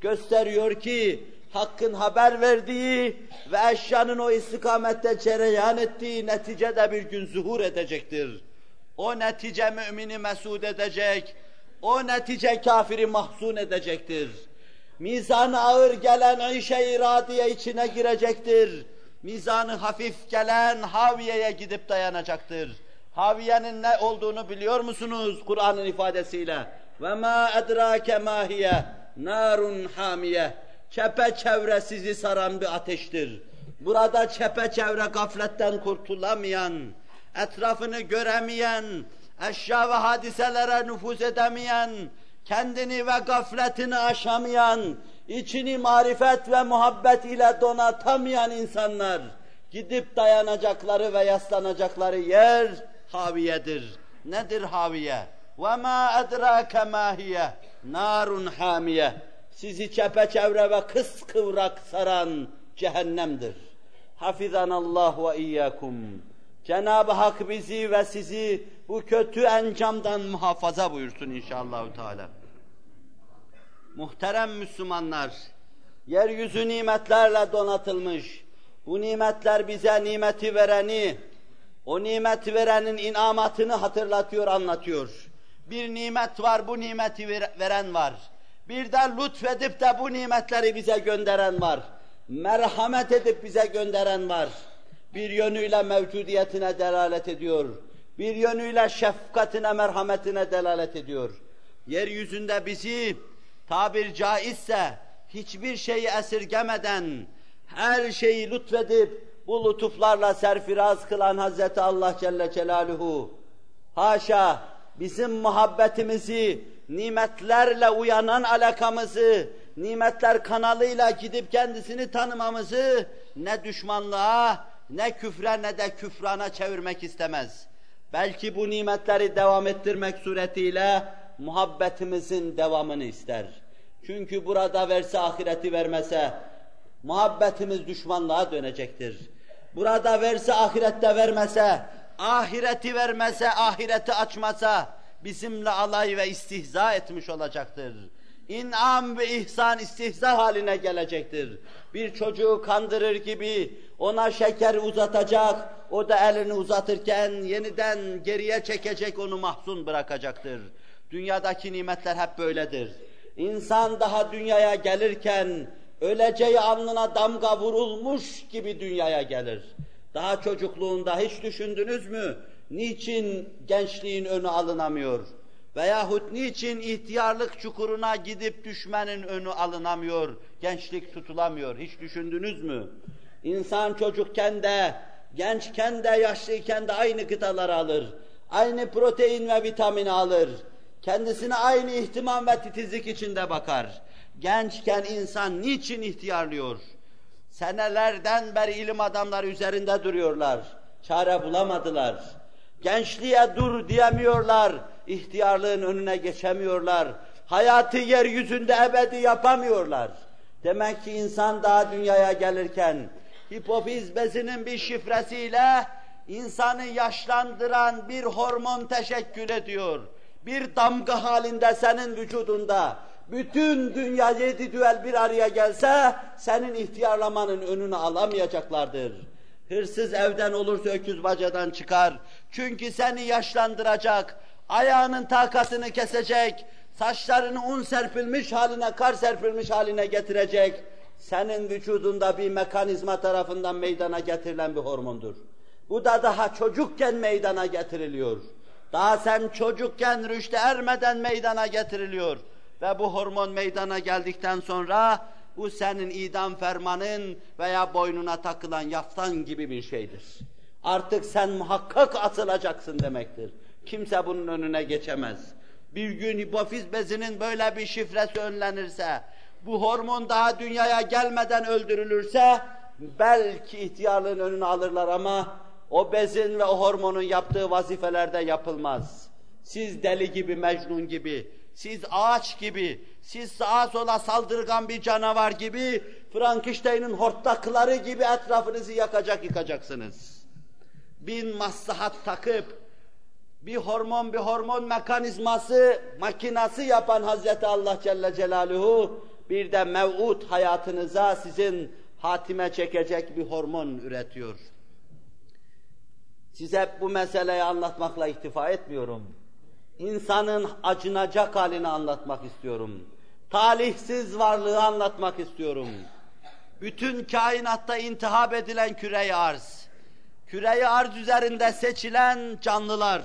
gösteriyor ki Hakk'ın haber verdiği ve eşyanın o istikamette cereyan ettiği neticede bir gün zuhur edecektir. O netice mümini mesud edecek, o netice kafiri mahzun edecektir. Mizanı ağır gelen işe iradiye içine girecektir. Mizanı hafif gelen haviyeye gidip dayanacaktır. Haviyenin ne olduğunu biliyor musunuz Kur'an'ın ifadesiyle? Ve ma edrake mahiye narun hamiye. Çepeçevre sizi saran bir ateştir. Burada çepeçevre gafletten kurtulamayan, etrafını göremeyen, eşya ve hadiselere nüfuz edemeyen, kendini ve gafletini aşamayan, içini marifet ve muhabbet ile donatamayan insanlar, gidip dayanacakları ve yaslanacakları yer haviyedir. Nedir haviye? Ve ma edrake ma hiye narun hamiye. Sizi çepeçevre ve kıskıvrak saran cehennemdir. Hafizanallah ve iyyakum. Cenab-ı Hak bizi ve sizi bu kötü encamdan muhafaza buyursun inşallah Teala. Muhterem Müslümanlar, yeryüzü nimetlerle donatılmış. Bu nimetler bize nimeti vereni, o nimet verenin inamatını hatırlatıyor, anlatıyor. Bir nimet var, bu nimeti veren var. Bir de lütfedip de bu nimetleri bize gönderen var. Merhamet edip bize gönderen var. Bir yönüyle mevcudiyetine delalet ediyor. Bir yönüyle şefkatine, merhametine delalet ediyor. Yeryüzünde bizi tabir caizse hiçbir şeyi esirgemeden her şeyi lütfedip bu lütuflarla serfiraz kılan Hazreti Allah Celle Celaluhu haşa bizim muhabbetimizi nimetlerle uyanan alakamızı nimetler kanalıyla gidip kendisini tanımamızı ne düşmanlığa ne küfre ne de küfrana çevirmek istemez. Belki bu nimetleri devam ettirmek suretiyle muhabbetimizin devamını ister. Çünkü burada verse ahireti vermese muhabbetimiz düşmanlığa dönecektir. Burada verse ahirette vermese, ahireti vermese, ahireti açmasa bizimle alay ve istihza etmiş olacaktır. İn'am ve ihsan istihza haline gelecektir. Bir çocuğu kandırır gibi ona şeker uzatacak, o da elini uzatırken yeniden geriye çekecek, onu mahzun bırakacaktır. Dünyadaki nimetler hep böyledir. İnsan daha dünyaya gelirken öleceği alnına damga vurulmuş gibi dünyaya gelir. Daha çocukluğunda hiç düşündünüz mü? Niçin gençliğin önü alınamıyor? Veyahut niçin ihtiyarlık çukuruna gidip düşmenin önü alınamıyor, gençlik tutulamıyor? Hiç düşündünüz mü? İnsan çocukken de, gençken de, yaşlıyken de aynı gıdaları alır. Aynı protein ve vitamin alır. Kendisine aynı ihtimam ve titizlik içinde bakar. Gençken insan niçin ihtiyarlıyor? Senelerden beri ilim adamları üzerinde duruyorlar. Çare bulamadılar. Gençliğe dur diyemiyorlar. İhtiyarlığın önüne geçemiyorlar. Hayatı yeryüzünde ebedi yapamıyorlar. Demek ki insan daha dünyaya gelirken hipofiz bezinin bir şifresiyle insanı yaşlandıran bir hormon teşekkül ediyor. Bir damga halinde senin vücudunda bütün dünya yedi düel bir araya gelse senin ihtiyarlamanın önünü alamayacaklardır. Hırsız evden olursa öküz bacadan çıkar. Çünkü seni yaşlandıracak, ayağının takatını kesecek, saçlarını un serpilmiş haline, kar serpilmiş haline getirecek. Senin vücudunda bir mekanizma tarafından meydana getirilen bir hormondur. Bu da daha çocukken meydana getiriliyor. Daha sen çocukken rüşte ermeden meydana getiriliyor. Ve bu hormon meydana geldikten sonra bu senin idam fermanın veya boynuna takılan yaftan gibi bir şeydir. Artık sen muhakkak atılacaksın demektir. Kimse bunun önüne geçemez. Bir gün hipofiz bezinin böyle bir şifresi önlenirse, bu hormon daha dünyaya gelmeden öldürülürse, belki ihtiyarlığın önünü alırlar ama o bezin ve o hormonun yaptığı vazifelerde yapılmaz. Siz deli gibi, Mecnun gibi, siz ağaç gibi, siz sağa sola saldırgan bir canavar gibi, Frankenstein'in hortlakları gibi etrafınızı yakacak yıkacaksınız. Bin maslahat takıp, bir hormon bir hormon mekanizması, makinası yapan Hazreti Allah Celle Celaluhu, bir de mev'ud hayatınıza sizin hatime çekecek bir hormon üretiyor. Size bu meseleyi anlatmakla iktifa etmiyorum. İnsanın acınacak halini anlatmak istiyorum. Talihsiz varlığı anlatmak istiyorum. Bütün kainatta intihap edilen küre arz, küre arz üzerinde seçilen canlılar,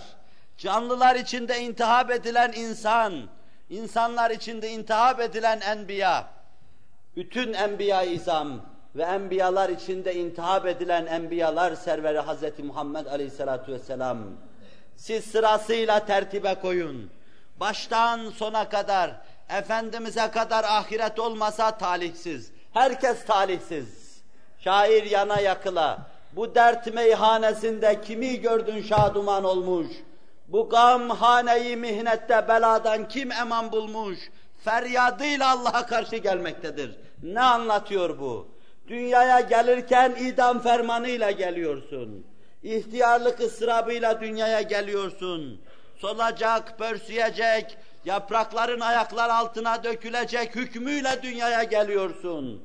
canlılar içinde intihap edilen insan, insanlar içinde intihap edilen enbiya, bütün enbiya izam ve enbiyalar içinde intihap edilen enbiyalar serveri Hz. Muhammed Aleyhisselatü Vesselam, siz sırasıyla tertibe koyun. Baştan sona kadar, Efendimiz'e kadar ahiret olmasa talihsiz. Herkes talihsiz. Şair yana yakıla. Bu dert meyhanesinde kimi gördün şaduman olmuş? Bu gam haneyi mihnette beladan kim eman bulmuş? Feryadıyla Allah'a karşı gelmektedir. Ne anlatıyor bu? Dünyaya gelirken idam fermanıyla geliyorsun. İhtiyarlık ıstırabıyla dünyaya geliyorsun. Solacak, pörsüyecek, yaprakların ayaklar altına dökülecek hükmüyle dünyaya geliyorsun.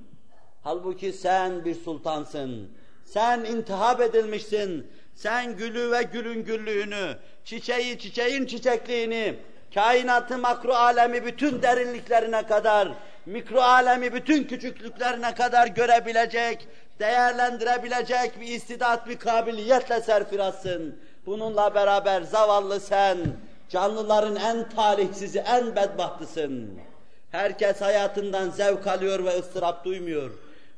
Halbuki sen bir sultansın. Sen intihap edilmişsin. Sen gülü ve gülün güllüğünü, çiçeği çiçeğin çiçekliğini, kainatı makro alemi bütün derinliklerine kadar, mikro alemi bütün küçüklüklerine kadar görebilecek, değerlendirebilecek bir istidat, bir kabiliyetle serfirasın. Bununla beraber zavallı sen, canlıların en talihsizi, en bedbahtısın. Herkes hayatından zevk alıyor ve ıstırap duymuyor.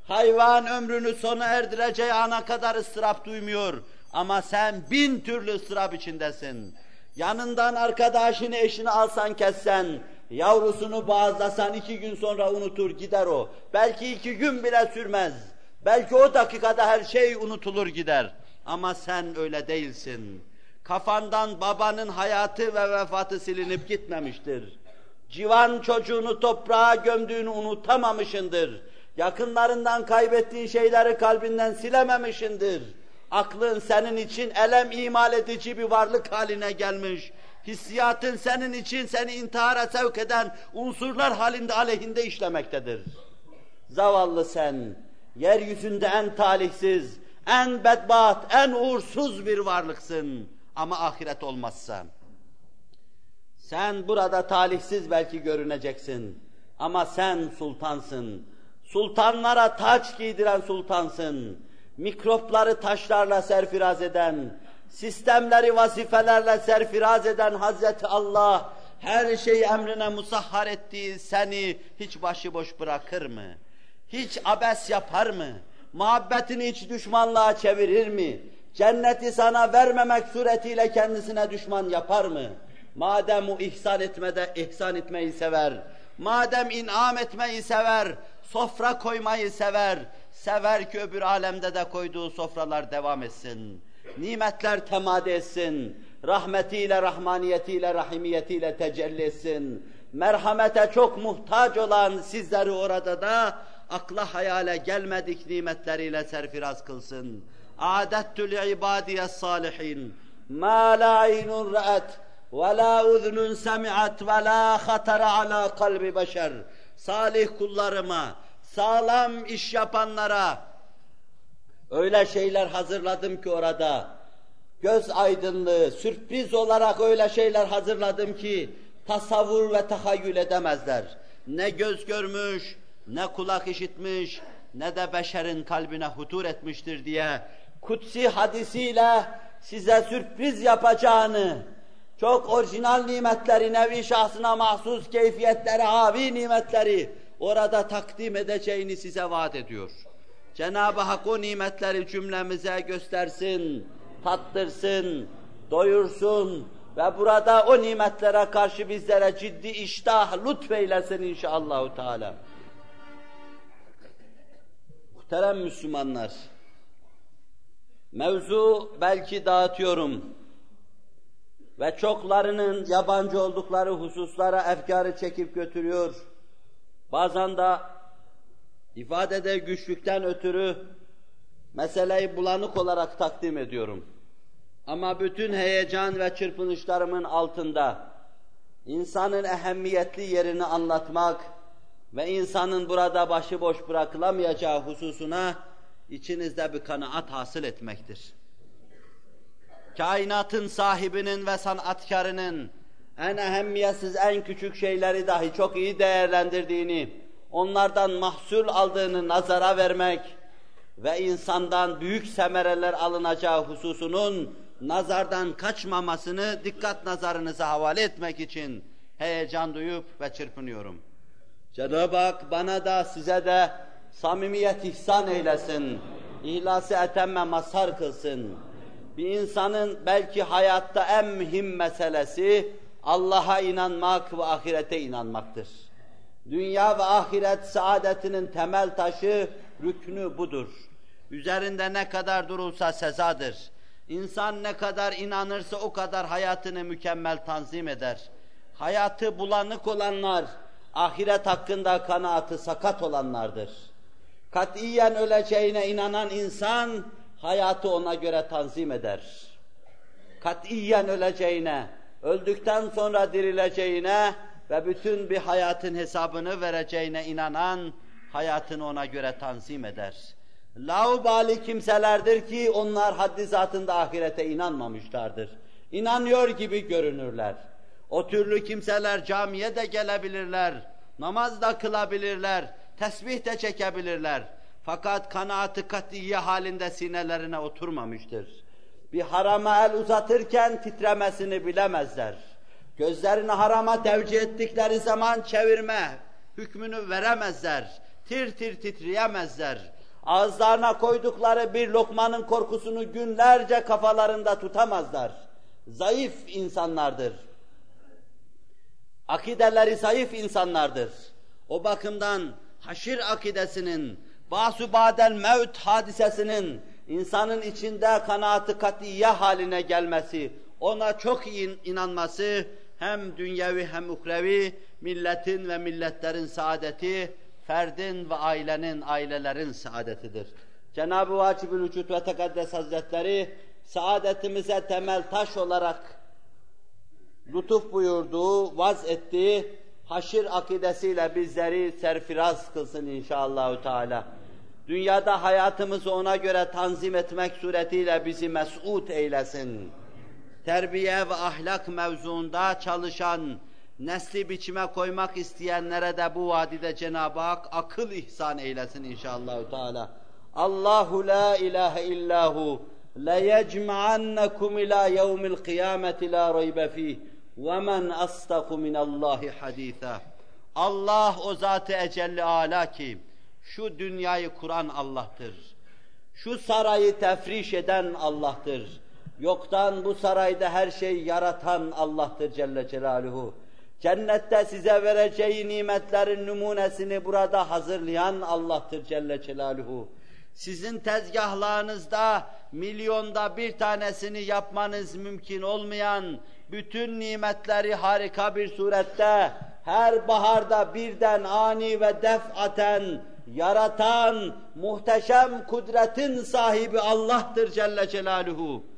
Hayvan ömrünü sona erdireceği ana kadar ıstırap duymuyor. Ama sen bin türlü ıstırap içindesin. Yanından arkadaşını, eşini alsan kessen, yavrusunu bağızlasan iki gün sonra unutur gider o. Belki iki gün bile sürmez. Belki o dakikada her şey unutulur gider. Ama sen öyle değilsin. Kafandan babanın hayatı ve vefatı silinip gitmemiştir. Civan çocuğunu toprağa gömdüğünü unutamamışındır. Yakınlarından kaybettiğin şeyleri kalbinden silememişindir. Aklın senin için elem imal edici bir varlık haline gelmiş. Hissiyatın senin için seni intihara sevk eden unsurlar halinde aleyhinde işlemektedir. Zavallı sen, yeryüzünde en talihsiz, en bedbaht, en uğursuz bir varlıksın. Ama ahiret olmazsa. Sen burada talihsiz belki görüneceksin. Ama sen sultansın. Sultanlara taç giydiren sultansın. Mikropları taşlarla serfiraz eden, sistemleri vazifelerle serfiraz eden Hazreti Allah, her şeyi emrine musahhar ettiği seni hiç başıboş bırakır mı? Hiç abes yapar mı? Muhabbetini hiç düşmanlığa çevirir mi? Cenneti sana vermemek suretiyle kendisine düşman yapar mı? Madem o ihsan etmede ihsan etmeyi sever, madem inam etmeyi sever, sofra koymayı sever, sever ki öbür alemde de koyduğu sofralar devam etsin. Nimetler temade etsin, rahmetiyle, rahmaniyetiyle, rahimiyetiyle tecelli etsin. Merhamete çok muhtaç olan sizleri orada da akla hayale gelmedik nimetleriyle serfiraz kılsın. A'dettü li'ibadiye salihin ma la aynun ra'at ve la uzunun semi'at ve la hatara ala kalbi beşer. Salih kullarıma, sağlam iş yapanlara öyle şeyler hazırladım ki orada göz aydınlığı, sürpriz olarak öyle şeyler hazırladım ki tasavvur ve tahayyül edemezler. Ne göz görmüş, ne kulak işitmiş, ne de beşerin kalbine hutur etmiştir diye kutsi hadisiyle size sürpriz yapacağını, çok orijinal nimetleri, nevi şahsına mahsus keyfiyetleri, havi nimetleri orada takdim edeceğini size vaat ediyor. Cenab-ı Hak o nimetleri cümlemize göstersin, tattırsın, doyursun ve burada o nimetlere karşı bizlere ciddi iştah lütfeylesin inşallahü teala. Muhterem Müslümanlar, mevzu belki dağıtıyorum ve çoklarının yabancı oldukları hususlara efkarı çekip götürüyor. Bazen de ifadede güçlükten ötürü meseleyi bulanık olarak takdim ediyorum. Ama bütün heyecan ve çırpınışlarımın altında insanın ehemmiyetli yerini anlatmak, ve insanın burada başıboş bırakılamayacağı hususuna içinizde bir kanaat hasıl etmektir. Kainatın sahibinin ve sanatkarının en ehemmiyetsiz, en küçük şeyleri dahi çok iyi değerlendirdiğini, onlardan mahsul aldığını nazara vermek ve insandan büyük semereler alınacağı hususunun nazardan kaçmamasını dikkat nazarınıza havale etmek için heyecan duyup ve çırpınıyorum. Cenab-ı Hak bana da size de samimiyet ihsan eylesin. İhlası etemme mazhar kılsın. Bir insanın belki hayatta en mühim meselesi Allah'a inanmak ve ahirete inanmaktır. Dünya ve ahiret saadetinin temel taşı, rüknü budur. Üzerinde ne kadar durulsa sezadır. İnsan ne kadar inanırsa o kadar hayatını mükemmel tanzim eder. Hayatı bulanık olanlar, ahiret hakkında kanaatı sakat olanlardır. Katiyen öleceğine inanan insan, hayatı ona göre tanzim eder. Katiyen öleceğine, öldükten sonra dirileceğine ve bütün bir hayatın hesabını vereceğine inanan, hayatını ona göre tanzim eder. Laubali kimselerdir ki onlar haddi zatında ahirete inanmamışlardır. İnanıyor gibi görünürler. O türlü kimseler camiye de gelebilirler, namaz da kılabilirler, tesbih de çekebilirler. Fakat kanaatı katiye halinde sinelerine oturmamıştır. Bir harama el uzatırken titremesini bilemezler. Gözlerini harama tevcih ettikleri zaman çevirme hükmünü veremezler. Tir tir titreyemezler. Ağızlarına koydukları bir lokmanın korkusunu günlerce kafalarında tutamazlar. Zayıf insanlardır. Akideleri zayıf insanlardır. O bakımdan haşir akidesinin, basu badel mevt hadisesinin insanın içinde kanaatı katiye haline gelmesi, ona çok iyi inanması hem dünyevi hem ukrevi milletin ve milletlerin saadeti, ferdin ve ailenin, ailelerin saadetidir. Cenab-ı Vacib-ül ve Tekaddes Hazretleri saadetimize temel taş olarak lütuf buyurduğu, vaz ettiği haşir akidesiyle bizleri serfiraz kılsın inşallahü teala. Dünyada hayatımızı ona göre tanzim etmek suretiyle bizi mes'ud eylesin. Terbiye ve ahlak mevzuunda çalışan, nesli biçime koymak isteyenlere de bu vadide Cenab-ı Hak akıl ihsan eylesin inşallah Teala. Allahu la ilahe illahu leyecma'annakum ila yevmil kıyameti la raybe fih ve men astaku minallahi haditha. Allah o zat-ı ecelli ala ki şu dünyayı kuran Allah'tır. Şu sarayı tefriş eden Allah'tır. Yoktan bu sarayda her şey yaratan Allah'tır Celle Celaluhu. Cennette size vereceği nimetlerin numunesini burada hazırlayan Allah'tır Celle Celaluhu. Sizin tezgahlarınızda milyonda bir tanesini yapmanız mümkün olmayan bütün nimetleri harika bir surette her baharda birden ani ve defaten yaratan muhteşem kudretin sahibi Allah'tır Celle Celaluhu.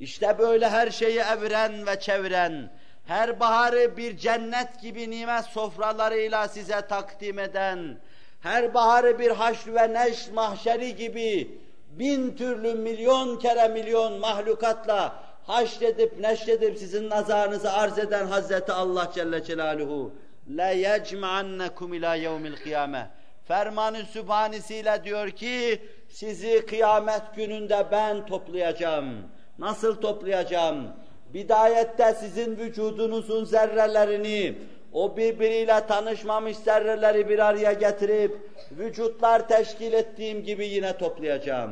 İşte böyle her şeyi evren ve çeviren, her baharı bir cennet gibi nimet sofralarıyla size takdim eden, her baharı bir haşr ve neş mahşeri gibi bin türlü milyon kere milyon mahlukatla haşredip neşredip sizin nazarınızı arz eden Hazreti Allah Celle Celaluhu la yecma'annakum ila yevmil kıyame fermanı sübhanesiyle diyor ki sizi kıyamet gününde ben toplayacağım. Nasıl toplayacağım? Bidayette sizin vücudunuzun zerrelerini, o birbiriyle tanışmamış zerreleri bir araya getirip, vücutlar teşkil ettiğim gibi yine toplayacağım.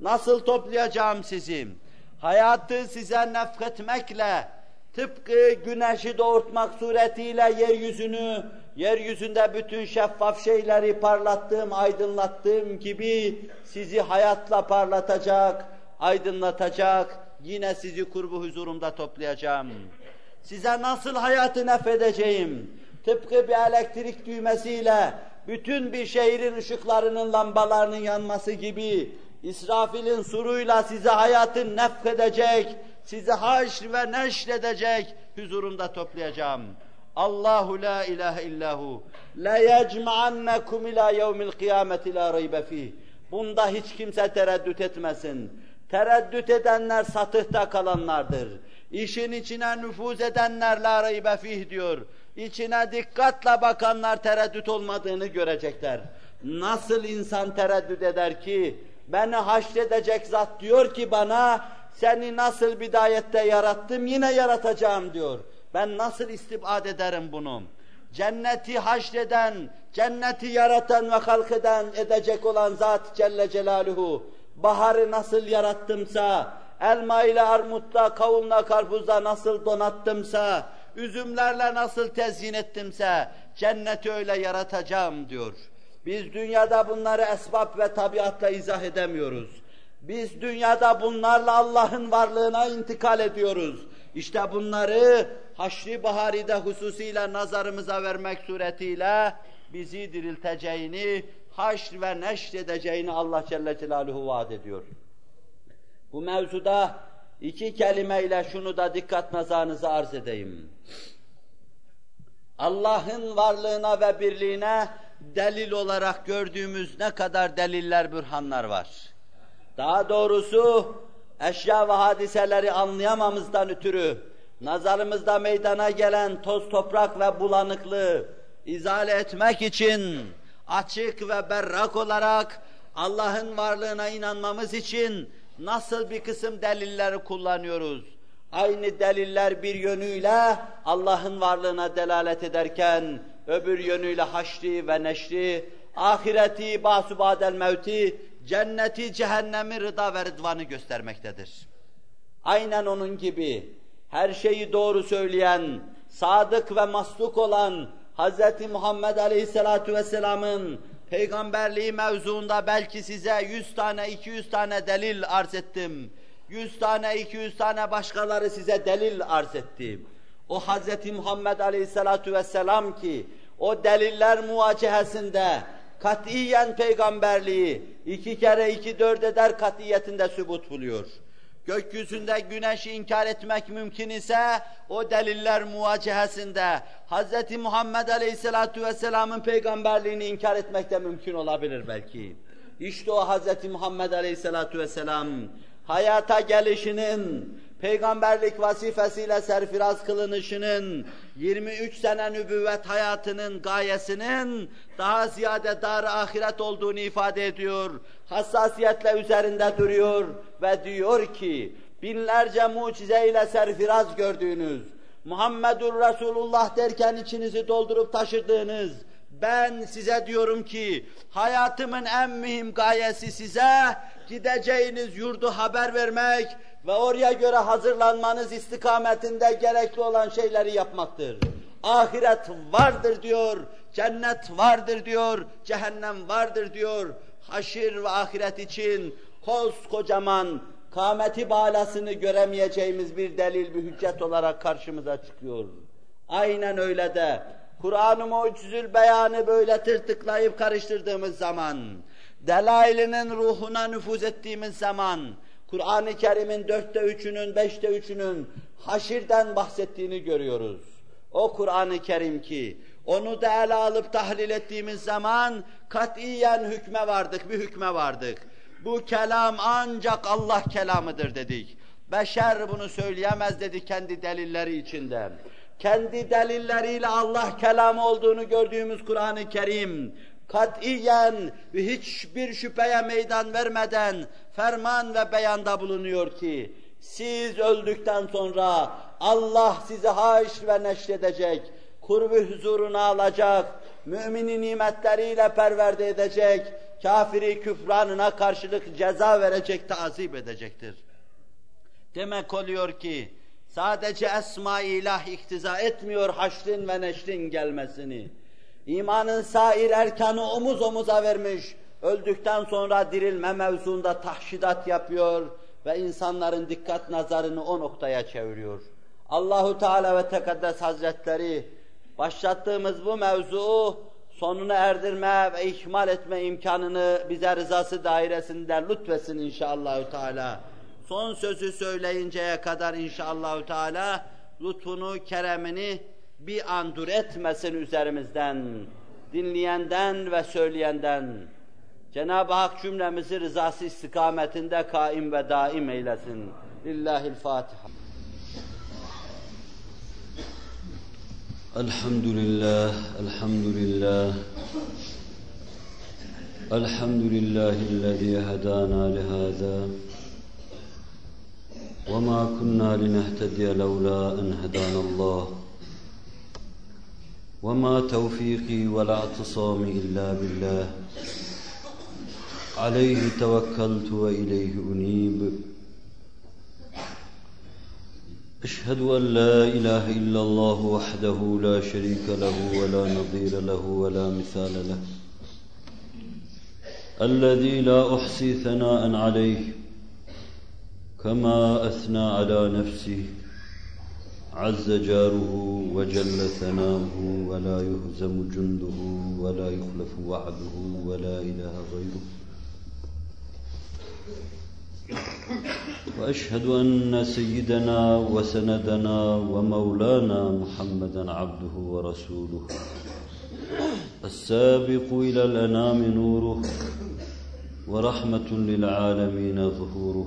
Nasıl toplayacağım sizi? Hayatı size nefketmekle, tıpkı güneşi doğurtmak suretiyle yeryüzünü, yeryüzünde bütün şeffaf şeyleri parlattığım, aydınlattığım gibi sizi hayatla parlatacak, aydınlatacak, yine sizi kurbu huzurumda toplayacağım. Size nasıl hayatı nefedeceğim? Tıpkı bir elektrik düğmesiyle bütün bir şehrin ışıklarının lambalarının yanması gibi İsrafil'in suruyla size hayatı nefkedecek, sizi haşr ve neşredecek, huzurumda toplayacağım. Allahu la ilahe illahu la yecma'annakum ila yevmil kıyameti la raybe fih. Bunda hiç kimse tereddüt etmesin. Tereddüt edenler satıhta kalanlardır. İşin içine nüfuz edenler la raybe fih diyor. İçine dikkatle bakanlar tereddüt olmadığını görecekler. Nasıl insan tereddüt eder ki beni haşredecek zat diyor ki bana seni nasıl bidayette yarattım yine yaratacağım diyor. Ben nasıl istibad ederim bunu? Cenneti haşreden, cenneti yaratan ve halk edecek olan zat Celle Celaluhu, baharı nasıl yarattımsa, elma ile armutta, kavunla karpuzda nasıl donattımsa, üzümlerle nasıl tezyin ettimse, cenneti öyle yaratacağım diyor. Biz dünyada bunları esbab ve tabiatla izah edemiyoruz. Biz dünyada bunlarla Allah'ın varlığına intikal ediyoruz. İşte bunları Haşri Bahari'de hususiyle nazarımıza vermek suretiyle bizi dirilteceğini, haşr ve neşr edeceğini Allah Celle Celaluhu vaat ediyor. Bu mevzuda iki kelimeyle şunu da dikkat nazarınıza arz edeyim. Allah'ın varlığına ve birliğine delil olarak gördüğümüz ne kadar deliller, bürhanlar var. Daha doğrusu eşya ve hadiseleri anlayamamızdan ötürü nazarımızda meydana gelen toz toprak ve bulanıklığı izale etmek için açık ve berrak olarak Allah'ın varlığına inanmamız için nasıl bir kısım delilleri kullanıyoruz? Aynı deliller bir yönüyle Allah'ın varlığına delalet ederken öbür yönüyle haşri ve neşri, ahireti, basubadel mevti, cenneti, cehennemi, rıda ve rıdvanı göstermektedir. Aynen onun gibi her şeyi doğru söyleyen, sadık ve masluk olan Hz. Muhammed Aleyhisselatü Vesselam'ın peygamberliği mevzuunda belki size 100 tane, 200 tane delil arz ettim. 100 tane, 200 tane başkaları size delil arz etti. O Hz. Muhammed Aleyhisselatü Vesselam ki o deliller muvacehesinde katiyen peygamberliği iki kere iki dört eder katiyetinde sübut buluyor. Gökyüzünde güneşi inkar etmek mümkün ise o deliller muvacehesinde Hz. Muhammed Aleyhisselatü Vesselam'ın peygamberliğini inkar etmek de mümkün olabilir belki. İşte o Hz. Muhammed Aleyhisselatü Vesselam hayata gelişinin, peygamberlik vazifesiyle serfiraz kılınışının, 23 sene nübüvvet hayatının gayesinin daha ziyade dar ahiret olduğunu ifade ediyor. Hassasiyetle üzerinde duruyor ve diyor ki, binlerce mucizeyle serfiraz gördüğünüz, Muhammedur Resulullah derken içinizi doldurup taşıdığınız, ben size diyorum ki hayatımın en mühim gayesi size gideceğiniz yurdu haber vermek ve oraya göre hazırlanmanız istikametinde gerekli olan şeyleri yapmaktır. Ahiret vardır diyor, cennet vardır diyor, cehennem vardır diyor. Haşir ve ahiret için koskocaman kâmeti balasını göremeyeceğimiz bir delil, bir hüccet olarak karşımıza çıkıyor. Aynen öyle de Kur'an-ı Mucizül Beyanı böyle tırtıklayıp karıştırdığımız zaman, delailinin ruhuna nüfuz ettiğimiz zaman, Kur'an-ı Kerim'in dörtte üçünün, beşte üçünün haşirden bahsettiğini görüyoruz. O Kur'an-ı Kerim ki, onu da ele alıp tahlil ettiğimiz zaman katiyen hükme vardık, bir hükme vardık. Bu kelam ancak Allah kelamıdır dedik. Beşer bunu söyleyemez dedi kendi delilleri içinde kendi delilleriyle Allah kelamı olduğunu gördüğümüz Kur'an-ı Kerim, katiyen ve hiçbir şüpheye meydan vermeden ferman ve beyanda bulunuyor ki, siz öldükten sonra Allah sizi haş ve neşredecek, kurbu huzuruna alacak, mümini nimetleriyle perverde edecek, kafiri küfranına karşılık ceza verecek, tazip edecektir. Demek oluyor ki, Sadece esma-i ilah iktiza etmiyor haşrin ve neşrin gelmesini. İmanın sair erkanı omuz omuza vermiş, öldükten sonra dirilme mevzuunda tahşidat yapıyor ve insanların dikkat nazarını o noktaya çeviriyor. Allahu Teala ve Tekaddes Hazretleri başlattığımız bu mevzuu sonuna erdirme ve ihmal etme imkanını bize rızası dairesinde lütfesin inşallah Teala son sözü söyleyinceye kadar inşallah Teala lütfunu, keremini bir an dur etmesin üzerimizden, dinleyenden ve söyleyenden. Cenab-ı Hak cümlemizi rızası istikametinde kaim ve daim eylesin. Lillahil Fatiha. Elhamdülillah, elhamdülillah. Elhamdülillahillezî hedâna lihâzâ. وما كنا لنهتدي لولا أن هدانا الله وما توفيقي ولا اعتصامي إلا بالله. عليه توكلت وإليه أنيب. أشهد أن لا إله إلا الله وحده لا شريك له ولا نظير له ولا مثال له. الذي لا أحصي ثناء عليه كما أثنى على نفسه. عز جاره وجل ثناؤه ولا يهزم جنده ولا يخلف وعده ولا إله غيره. وأشهد أن سيدنا وسندنا ومولانا محمدا عبده ورسوله. السابق إلى الأنام نوره ورحمة للعالمين ظهوره.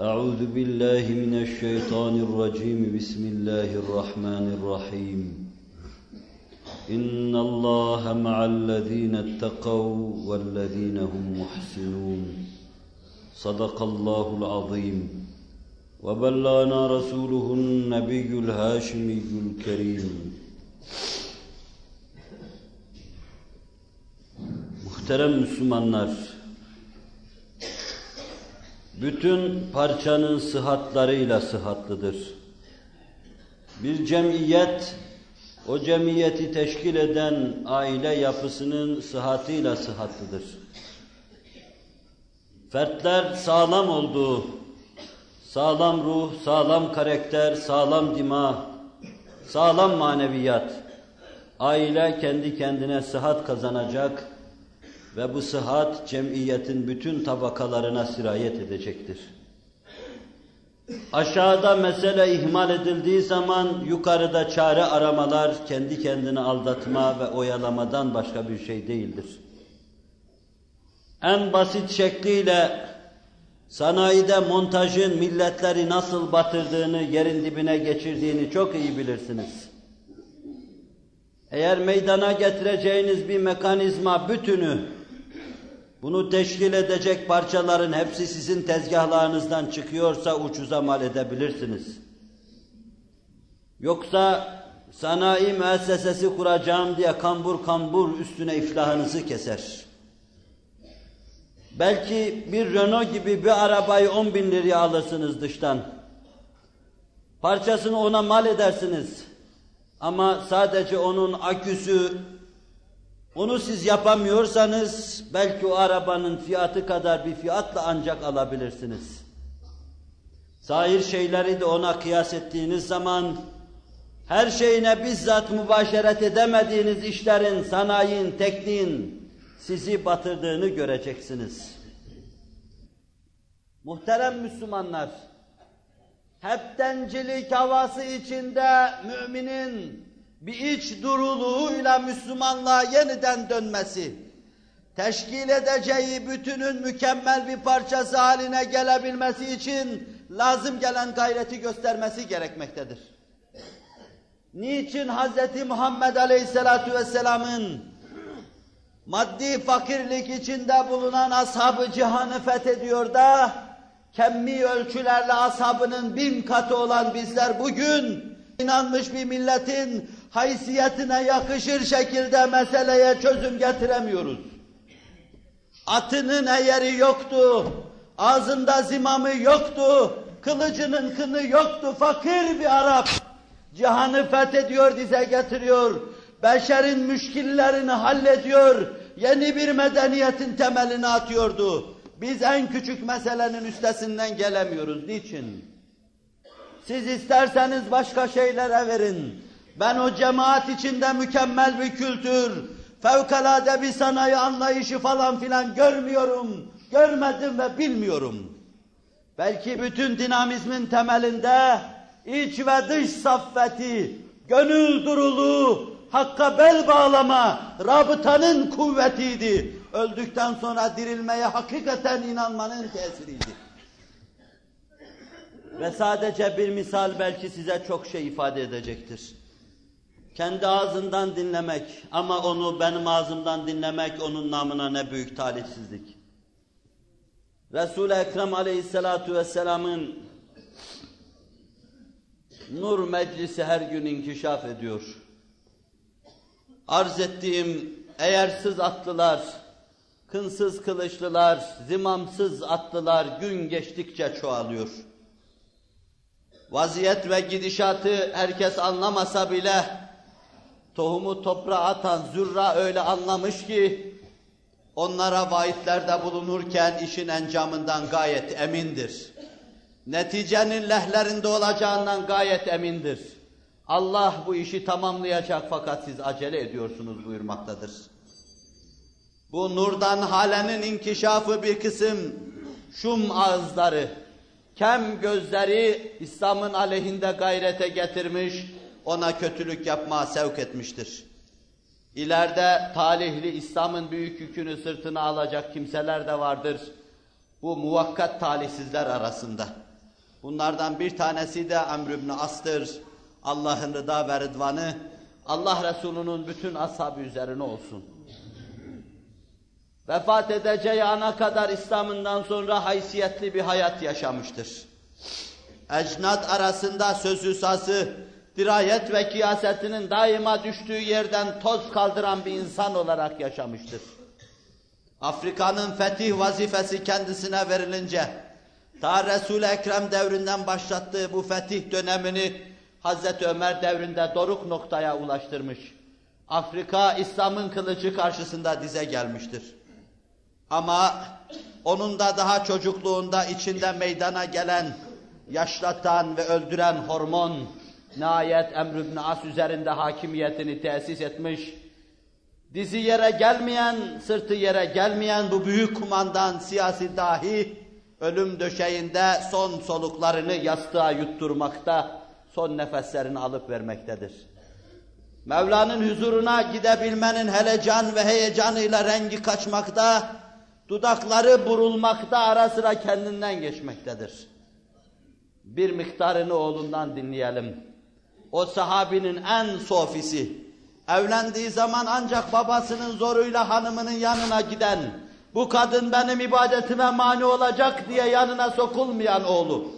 أعوذ بالله من الشيطان الرجيم. بسم الله الرحمن الرحيم. إن الله مع الذين اتقوا والذين هم محسنون. صدق الله العظيم. وبلغنا رسوله النبي الهاشمي الكريم. Muhterem Müslümanlar, bütün parçanın sıhhatlarıyla sıhhatlıdır. Bir cemiyet, o cemiyeti teşkil eden aile yapısının sıhhatıyla sıhhatlıdır. Fertler sağlam olduğu, sağlam ruh, sağlam karakter, sağlam dima, sağlam maneviyat, aile kendi kendine sıhhat kazanacak ve bu sıhhat cemiyetin bütün tabakalarına sirayet edecektir. Aşağıda mesele ihmal edildiği zaman yukarıda çare aramalar kendi kendini aldatma ve oyalamadan başka bir şey değildir. En basit şekliyle Sanayide montajın milletleri nasıl batırdığını, yerin dibine geçirdiğini çok iyi bilirsiniz. Eğer meydana getireceğiniz bir mekanizma bütünü, bunu teşkil edecek parçaların hepsi sizin tezgahlarınızdan çıkıyorsa ucuza mal edebilirsiniz. Yoksa sanayi müessesesi kuracağım diye kambur kambur üstüne iflahınızı keser. Belki bir Renault gibi bir arabayı 10 bin liraya alırsınız dıştan. Parçasını ona mal edersiniz. Ama sadece onun aküsü, onu siz yapamıyorsanız belki o arabanın fiyatı kadar bir fiyatla ancak alabilirsiniz. Zahir şeyleri de ona kıyas ettiğiniz zaman her şeyine bizzat mübaşeret edemediğiniz işlerin, sanayinin, tekniğin, sizi batırdığını göreceksiniz. Muhterem Müslümanlar, heptencilik havası içinde müminin bir iç duruluğuyla Müslümanlığa yeniden dönmesi, teşkil edeceği bütünün mükemmel bir parçası haline gelebilmesi için lazım gelen gayreti göstermesi gerekmektedir. Niçin Hz. Muhammed Aleyhisselatü Vesselam'ın maddi fakirlik içinde bulunan ashabı cihanı fethediyor da kemmi ölçülerle ashabının bin katı olan bizler bugün inanmış bir milletin haysiyetine yakışır şekilde meseleye çözüm getiremiyoruz. Atının eğeri yoktu, ağzında zimamı yoktu, kılıcının kını yoktu, fakir bir Arap. Cihanı fethediyor, dize getiriyor beşerin müşkillerini hallediyor, yeni bir medeniyetin temelini atıyordu. Biz en küçük meselenin üstesinden gelemiyoruz. Niçin? Siz isterseniz başka şeylere verin. Ben o cemaat içinde mükemmel bir kültür, fevkalade bir sanayi anlayışı falan filan görmüyorum, görmedim ve bilmiyorum. Belki bütün dinamizmin temelinde iç ve dış saffeti, gönül duruluğu, hakka bel bağlama, rabıtanın kuvvetiydi. Öldükten sonra dirilmeye hakikaten inanmanın tesiriydi. Ve sadece bir misal belki size çok şey ifade edecektir. Kendi ağzından dinlemek ama onu benim ağzımdan dinlemek onun namına ne büyük talihsizlik. Resul-i Ekrem aleyhissalatu vesselamın nur meclisi her gün inkişaf ediyor. Arz ettiğim eğersiz atlılar, kınsız kılıçlılar, zimamsız atlılar gün geçtikçe çoğalıyor. Vaziyet ve gidişatı herkes anlamasa bile tohumu toprağa atan zürra öyle anlamış ki onlara vaatlerde bulunurken işin encamından gayet emindir. Neticenin lehlerinde olacağından gayet emindir. Allah bu işi tamamlayacak fakat siz acele ediyorsunuz buyurmaktadır. Bu nurdan halenin inkişafı bir kısım şum ağızları, kem gözleri İslam'ın aleyhinde gayrete getirmiş, ona kötülük yapmaya sevk etmiştir. İleride talihli İslam'ın büyük yükünü sırtına alacak kimseler de vardır. Bu muvakkat talihsizler arasında. Bunlardan bir tanesi de Amr ibn As'tır. Allah'ın rıda ve rıdvanı Allah Resulü'nün bütün ashabı üzerine olsun. Vefat edeceği ana kadar İslam'ından sonra haysiyetli bir hayat yaşamıştır. Ecnat arasında sözü sası, dirayet ve kiyasetinin daima düştüğü yerden toz kaldıran bir insan olarak yaşamıştır. Afrika'nın fetih vazifesi kendisine verilince, ta Resul-i Ekrem devrinden başlattığı bu fetih dönemini Hazreti Ömer devrinde doruk noktaya ulaştırmış. Afrika İslam'ın kılıcı karşısında dize gelmiştir. Ama onun da daha çocukluğunda içinde meydana gelen, yaşlatan ve öldüren hormon, nihayet Emr ibn As üzerinde hakimiyetini tesis etmiş, dizi yere gelmeyen, sırtı yere gelmeyen bu büyük kumandan siyasi dahi, ölüm döşeğinde son soluklarını yastığa yutturmakta, son nefeslerini alıp vermektedir. Mevla'nın huzuruna gidebilmenin hele can ve heyecanıyla rengi kaçmakta, dudakları burulmakta ara sıra kendinden geçmektedir. Bir miktarını oğlundan dinleyelim. O sahabinin en sofisi, evlendiği zaman ancak babasının zoruyla hanımının yanına giden, bu kadın benim ibadetime mani olacak diye yanına sokulmayan oğlu.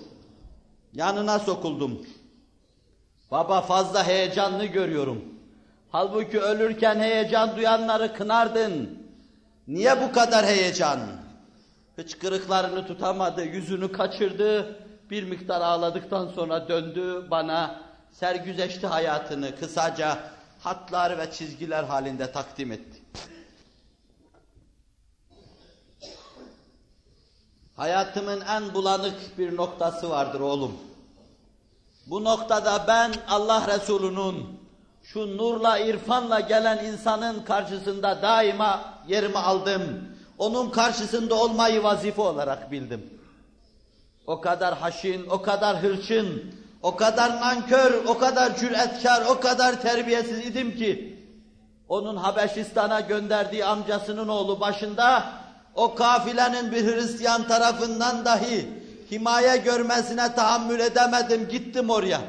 Yanına sokuldum. Baba fazla heyecanlı görüyorum. Halbuki ölürken heyecan duyanları kınardın. Niye bu kadar heyecan? Hıçkırıklarını tutamadı, yüzünü kaçırdı. Bir miktar ağladıktan sonra döndü bana sergüzeşti hayatını kısaca hatlar ve çizgiler halinde takdim etti. Hayatımın en bulanık bir noktası vardır oğlum. Bu noktada ben Allah Resulü'nün şu nurla, irfanla gelen insanın karşısında daima yerimi aldım. Onun karşısında olmayı vazife olarak bildim. O kadar haşin, o kadar hırçın, o kadar nankör, o kadar cüretkar, o kadar terbiyesiz idim ki, onun Habeşistan'a gönderdiği amcasının oğlu başında, o kafilenin bir Hristiyan tarafından dahi himaye görmesine tahammül edemedim, gittim oraya.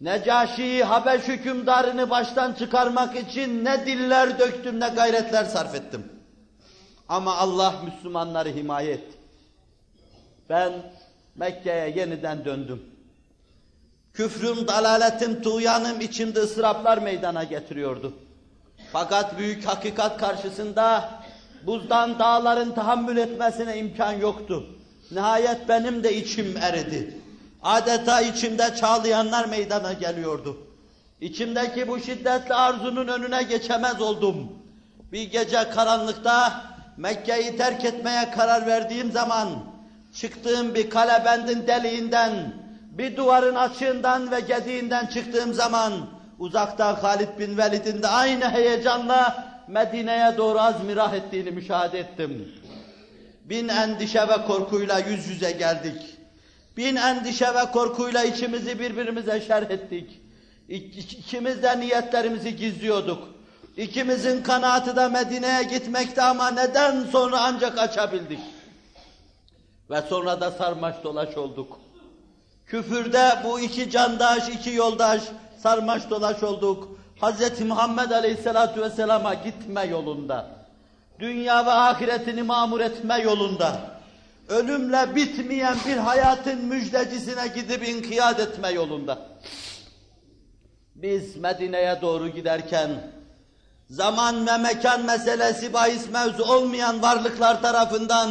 Necaşi Habeş hükümdarını baştan çıkarmak için ne diller döktüm ne gayretler sarf ettim. Ama Allah Müslümanları himaye etti. Ben Mekke'ye yeniden döndüm. Küfrüm, dalaletim, tuğyanım içimde ıstıraplar meydana getiriyordu. Fakat büyük hakikat karşısında buzdan dağların tahammül etmesine imkan yoktu. Nihayet benim de içim eridi. Adeta içimde çağlayanlar meydana geliyordu. İçimdeki bu şiddetli arzunun önüne geçemez oldum. Bir gece karanlıkta Mekke'yi terk etmeye karar verdiğim zaman çıktığım bir kalebendin deliğinden, bir duvarın açığından ve gediğinden çıktığım zaman uzakta Halid bin Velid'in de aynı heyecanla Medine'ye doğru azmirah ettiğini müşahede ettim. Bin endişe ve korkuyla yüz yüze geldik. Bin endişe ve korkuyla içimizi birbirimize şerh ettik. İkimiz de niyetlerimizi gizliyorduk. İkimizin kanaatı da Medine'ye gitmekti ama neden sonra ancak açabildik? Ve sonra da sarmaş dolaş olduk. Küfürde bu iki candaş, iki yoldaş sarmaş dolaş olduk. Hz. Muhammed Aleyhisselatü Vesselam'a gitme yolunda. Dünya ve ahiretini mamur etme yolunda. Ölümle bitmeyen bir hayatın müjdecisine gidip inkiyat etme yolunda. Biz Medine'ye doğru giderken zaman ve mekan meselesi bahis mevzu olmayan varlıklar tarafından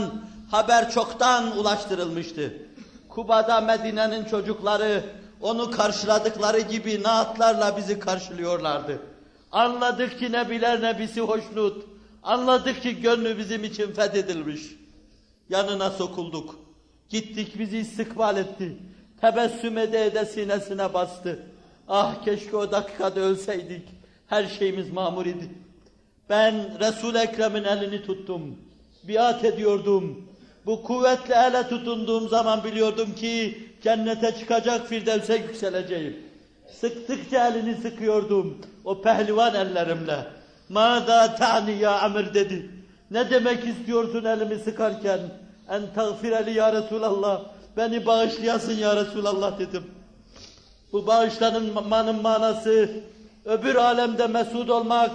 haber çoktan ulaştırılmıştı. Kuba'da Medine'nin çocukları onu karşıladıkları gibi naatlarla bizi karşılıyorlardı. Anladık ki Nebiler Nebisi hoşnut. Anladık ki gönlü bizim için fethedilmiş. Yanına sokulduk. Gittik bizi istikbal etti. Tebessüm ede ede sinesine bastı. Ah keşke o dakikada ölseydik. Her şeyimiz mamur idi. Ben Resul-i Ekrem'in elini tuttum. Biat ediyordum. Bu kuvvetle ele tutunduğum zaman biliyordum ki cennete çıkacak Firdevs'e yükseleceğim. Sıktıkça elini sıkıyordum o pehlivan ellerimle. Mâdâ ta'ni ya Amr dedi. Ne demek istiyorsun elimi sıkarken? En tağfireli ya Resulallah. Beni bağışlayasın ya Resulallah dedim. Bu bağışlanmanın manası öbür alemde mesut olmak,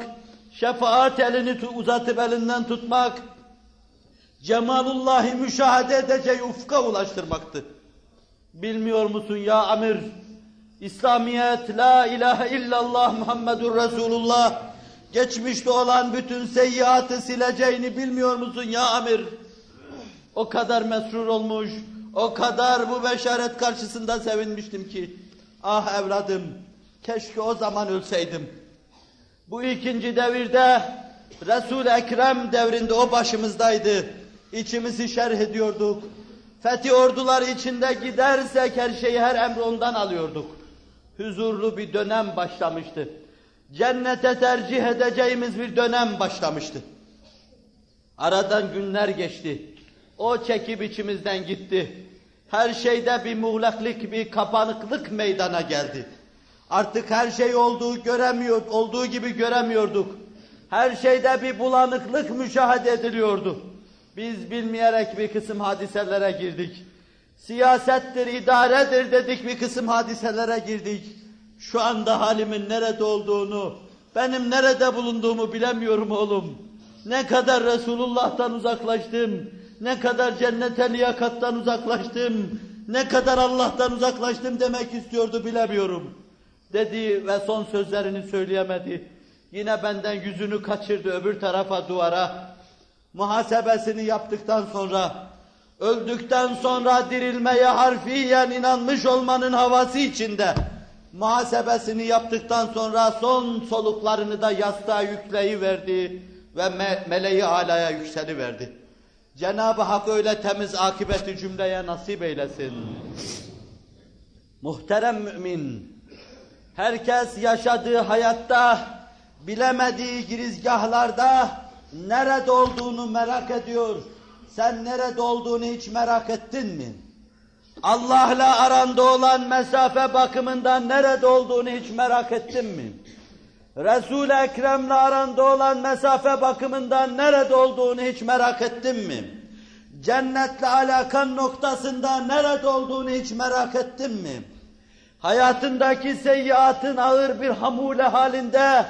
şefaat elini uzatıp elinden tutmak, cemalullahi müşahede edeceği ufka ulaştırmaktı. Bilmiyor musun ya Amir? İslamiyet, la ilahe illallah Muhammedur Resulullah, geçmişte olan bütün seyyiatı sileceğini bilmiyor musun ya Amir? O kadar mesrur olmuş, o kadar bu beşaret karşısında sevinmiştim ki, ah evladım, keşke o zaman ölseydim. Bu ikinci devirde, Resul-i Ekrem devrinde o başımızdaydı. İçimizi şerh ediyorduk. Fethi orduları içinde gidersek her şeyi her emri ondan alıyorduk. Huzurlu bir dönem başlamıştı. Cennete tercih edeceğimiz bir dönem başlamıştı. Aradan günler geçti. O çekip içimizden gitti. Her şeyde bir muğlaklık, bir kapanıklık meydana geldi. Artık her şey olduğu göremiyor, olduğu gibi göremiyorduk. Her şeyde bir bulanıklık müşahede ediliyordu. Biz bilmeyerek bir kısım hadiselere girdik. Siyasettir, idaredir dedik bir kısım hadiselere girdik. Şu anda halimin nerede olduğunu, benim nerede bulunduğumu bilemiyorum oğlum. Ne kadar Resulullah'tan uzaklaştım, ne kadar cennete liyakattan uzaklaştım, ne kadar Allah'tan uzaklaştım demek istiyordu bilemiyorum. Dedi ve son sözlerini söyleyemedi. Yine benden yüzünü kaçırdı öbür tarafa duvara. Muhasebesini yaptıktan sonra, öldükten sonra dirilmeye harfiyen inanmış olmanın havası içinde, muhasebesini yaptıktan sonra son soluklarını da yastığa yükleyiverdi ve me meleği alaya yükseliverdi. Cenab-ı Hak öyle temiz akibeti cümleye nasip eylesin. Muhterem mümin, herkes yaşadığı hayatta, bilemediği girizgahlarda nerede olduğunu merak ediyor. Sen nerede olduğunu hiç merak ettin mi? Allah'la aranda olan mesafe bakımından nerede olduğunu hiç merak ettin mi? Resul-i Ekrem'le aranda olan mesafe bakımından nerede olduğunu hiç merak ettin mi? Cennetle alakan noktasında nerede olduğunu hiç merak ettin mi? Hayatındaki seyyiatın ağır bir hamule halinde,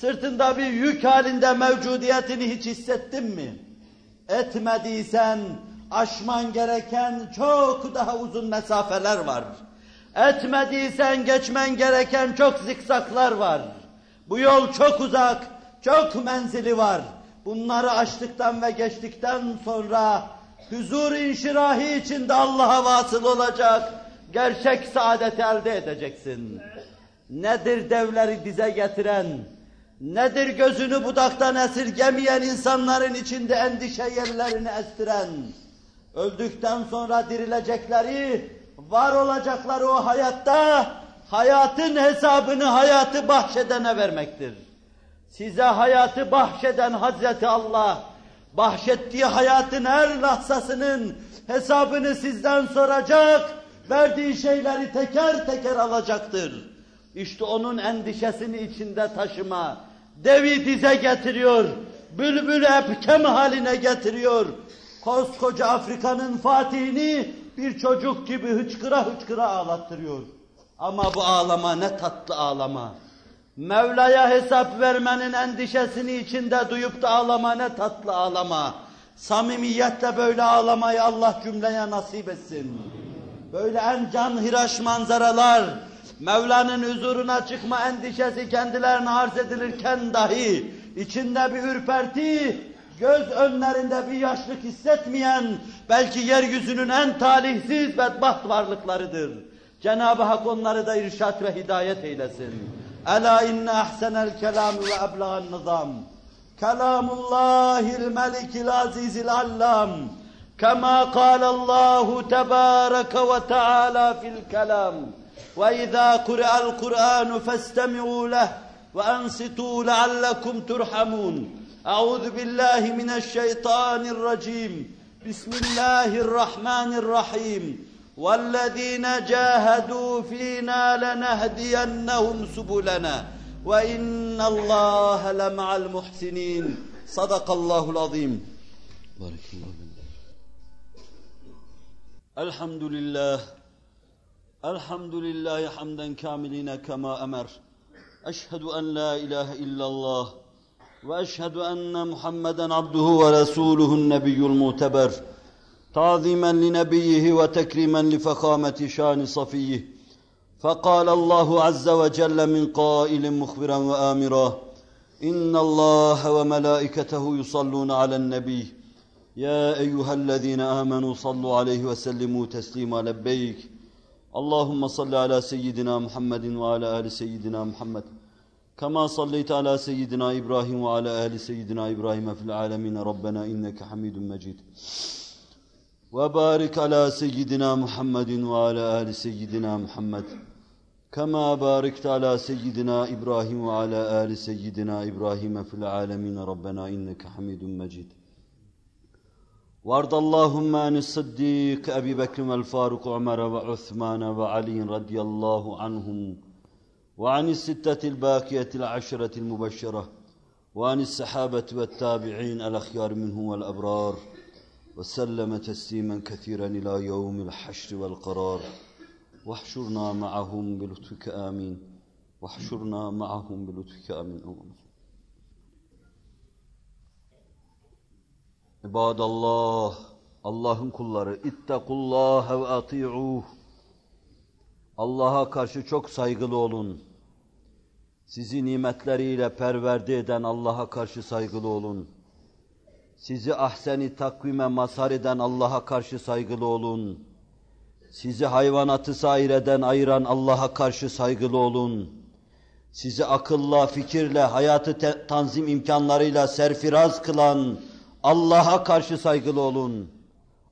sırtında bir yük halinde mevcudiyetini hiç hissettin mi? Etmediysen aşman gereken çok daha uzun mesafeler var. Etmediysen geçmen gereken çok zikzaklar var. Bu yol çok uzak, çok menzili var. Bunları aştıktan ve geçtikten sonra huzur inşirahi içinde Allah'a vasıl olacak, gerçek saadeti elde edeceksin. Nedir devleri dize getiren, Nedir gözünü budaktan esirgemeyen insanların içinde endişe yerlerini estiren? Öldükten sonra dirilecekleri, var olacakları o hayatta, hayatın hesabını hayatı bahşedene vermektir. Size hayatı bahşeden Hazreti Allah, bahşettiği hayatın her lahzasının hesabını sizden soracak, verdiği şeyleri teker teker alacaktır. İşte onun endişesini içinde taşıma, devi dize getiriyor, bülbül epkem haline getiriyor. Koskoca Afrika'nın fatihini bir çocuk gibi hıçkıra hıçkıra ağlattırıyor. Ama bu ağlama ne tatlı ağlama. Mevla'ya hesap vermenin endişesini içinde duyup da ağlama ne tatlı ağlama. Samimiyetle böyle ağlamayı Allah cümleye nasip etsin. Böyle en can hiraş manzaralar, Mevla'nın huzuruna çıkma endişesi kendilerine arz edilirken dahi içinde bir ürperti, göz önlerinde bir yaşlık hissetmeyen, belki yeryüzünün en talihsiz bedbaht varlıklarıdır. Cenab-ı Hak onları da irşat ve hidayet eylesin. Ela inne ahsenel kelam ve eblagan nizam. Kelamullahil melikil azizil allam. كما قال الله تبارك وتعالى في الكلام واذا قرئ القران فاستمعوا له وانصتوا لعلكم ترحمون اعوذ بالله من الشيطان الرجيم بسم الله الرحمن الرحيم والذين جاهدوا فينا لنهدينهم سبلنا وان الله لمع المحسنين صدق الله العظيم بارك الله الحمد لله الحمد لله حمدا كاملين كما امر اشهد ان لا اله الا الله واشهد ان محمدا عبده ورسوله النبي المعتبر تعظيما لنبيه وتكريما لفخامه شان صفيه فقال الله عز وجل من قائل مخبرا وامرا ان الله وملائكته يصلون على النبي يا ايها الذين امنوا صلوا عليه وسلموا تسليما لبيك Allahümme salli ala seyyidina Muhammedin ve ala ahli seyyidina Muhammed. Kama salleyte ala seyyidina İbrahim ve ala ahli seyyidina İbrahim fil alemine Rabbena inneke hamidun mecid. Ve barik ala seyyidina Muhammedin ve ala ahli seyyidina Muhammed. Kama barikte ala seyyidina İbrahim ve ala ahli seyyidina İbrahim fil alemine Rabbena inneke hamidun mecid. وارض اللهم عن الصديق أبي بكر والفاروق وعمر وعثمان وعلي رضي الله عنهم وعن الستة الباقية العشرة المبشرة وعن الصحابة والتابعين الأخيار منهم والأبرار وسلم تسليما كثيرا إلى يوم الحشر والقرار. واحشرنا معهم بلطفك آمين. واحشرنا معهم بلطفك آمين. İbadallah, Allah'ın kulları, ittakullaha ve ati'uh. Allah'a karşı çok saygılı olun. Sizi nimetleriyle perverde eden Allah'a karşı saygılı olun. Sizi ahseni takvime mazhar eden Allah'a karşı saygılı olun. Sizi hayvanatı sair eden, ayıran Allah'a karşı saygılı olun. Sizi akılla, fikirle, hayatı tanzim imkanlarıyla serfiraz kılan, Allah'a karşı saygılı olun.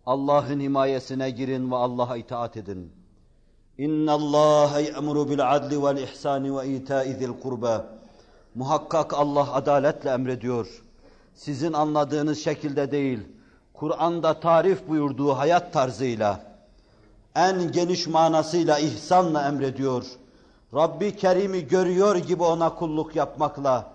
Allah'ın himayesine girin ve Allah'a itaat edin. İnna Allah ya'muru bil adli vel ihsani ve ita'i zil. Muhakkak Allah adaletle emrediyor. Sizin anladığınız şekilde değil, Kur'an'da tarif buyurduğu hayat tarzıyla, en geniş manasıyla ihsanla emrediyor. Rabbi Kerim'i görüyor gibi ona kulluk yapmakla,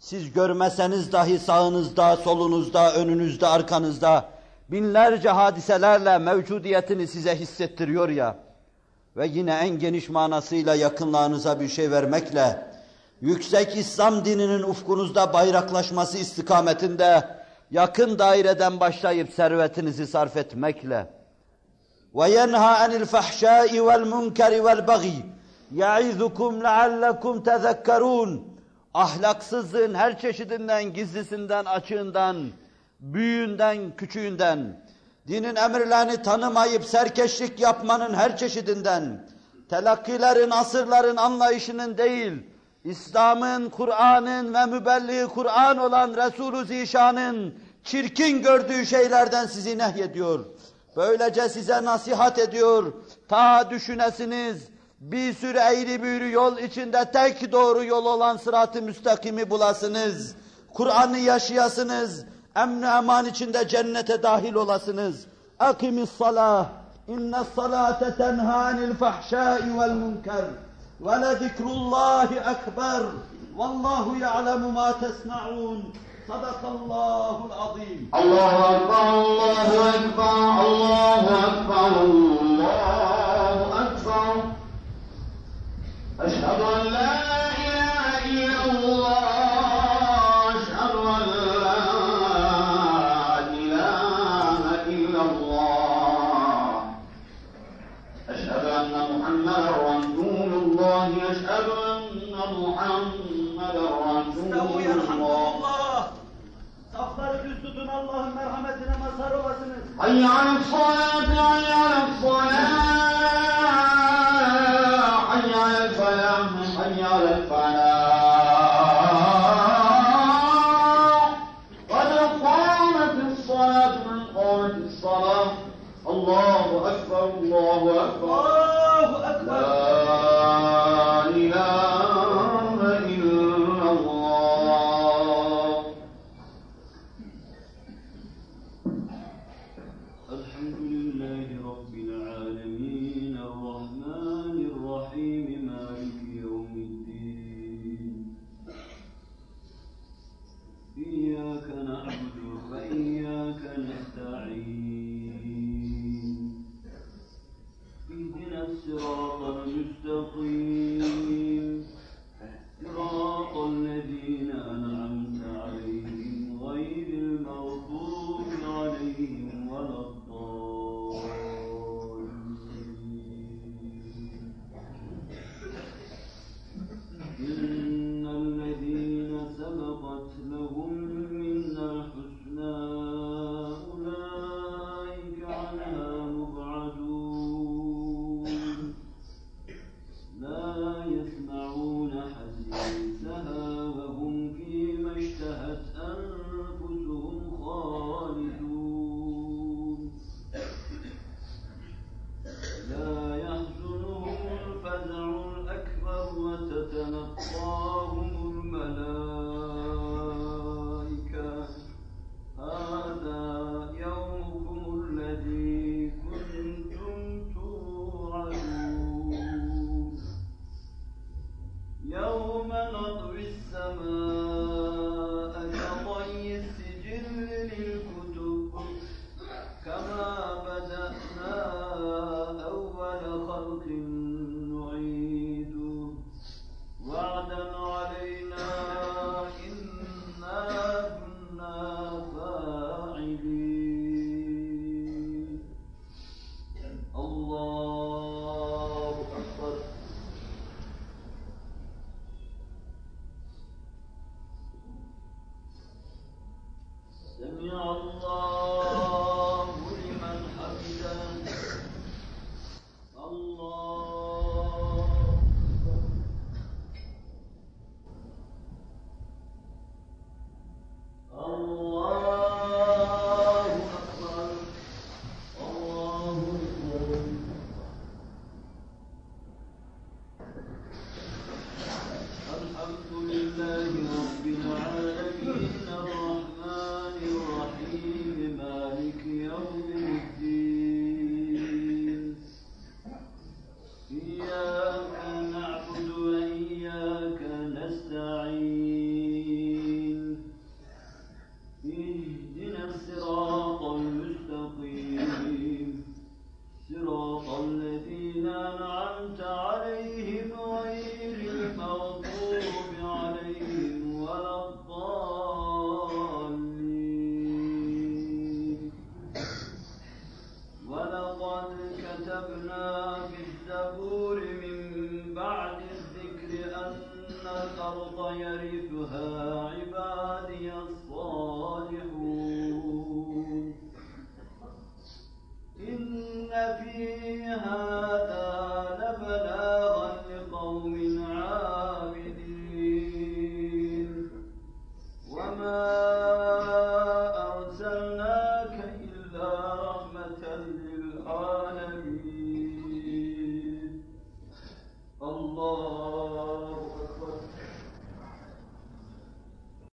siz görmeseniz dahi sağınızda, solunuzda, önünüzde, arkanızda binlerce hadiselerle mevcudiyetini size hissettiriyor ya. Ve yine en geniş manasıyla yakınlarınıza bir şey vermekle yüksek İslam dininin ufkunuzda bayraklaşması istikametinde yakın daireden başlayıp servetinizi sarf etmekle. Ve yenha anil fahşai vel munkeri vel bagi ya'izukum leallekum tezekkerun ahlaksızlığın her çeşidinden, gizlisinden, açığından, büyüğünden, küçüğünden, dinin emirlerini tanımayıp serkeşlik yapmanın her çeşidinden, telakkilerin, asırların anlayışının değil, İslam'ın, Kur'an'ın ve mübelliği Kur'an olan Resulü Zişan'ın çirkin gördüğü şeylerden sizi nehyediyor. Böylece size nasihat ediyor. Ta düşünesiniz, bir sürü eğri büğrü yol içinde tek doğru yol olan sırat-ı müstakimi bulasınız. Kur'an'ı yaşayasınız. Emn-i eman içinde cennete dahil olasınız. Akimis salah. İnne salate tenhanil fahşai vel munker. Ve le zikrullahi ekber. Vallahu ya'lemu ma tesna'un. Sadakallahu azim. Allahu ekber, Allahu ekber, Allahu ekber, Allahu ekber. أشهد أن لا إله إلا الله أشهد أن لا إله إلا الله أشهد أن محمدا رسول الله أشهد أن محمدا رسول الله Safları düz tutun Allah'ın merhametine mazhar olasınız. Hayya alel salat, hayya alel salat.